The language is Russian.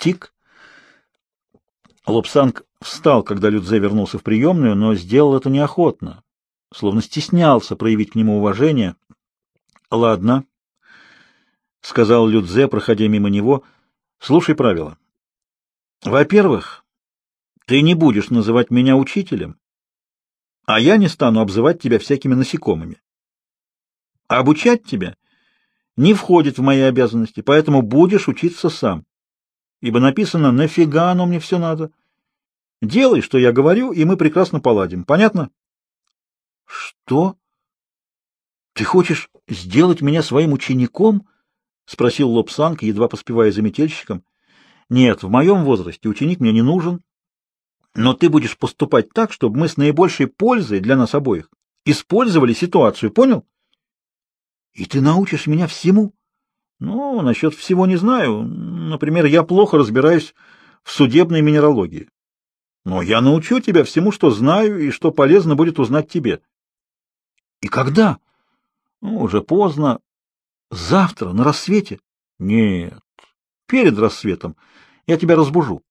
тик. Лобсанг встал, когда Людзе вернулся в приемную, но сделал это неохотно, словно стеснялся проявить к нему уважение. «Ладно», — сказал Людзе, проходя мимо него, — «слушай правила. Во-первых, ты не будешь называть меня учителем, а я не стану обзывать тебя всякими насекомыми. Обучать тебя не входит в мои обязанности, поэтому будешь учиться сам, ибо написано «нафига оно мне все надо». Делай, что я говорю, и мы прекрасно поладим. Понятно? — Что? Ты хочешь сделать меня своим учеником? — спросил Лобсанг, едва поспевая за метельщиком. — Нет, в моем возрасте ученик мне не нужен, но ты будешь поступать так, чтобы мы с наибольшей пользой для нас обоих использовали ситуацию, понял? — И ты научишь меня всему? — Ну, насчет всего не знаю. Например, я плохо разбираюсь в судебной минералогии. Но я научу тебя всему, что знаю и что полезно будет узнать тебе. — И когда? — Ну, уже поздно. Завтра, на рассвете? — Нет, перед рассветом. Я тебя разбужу.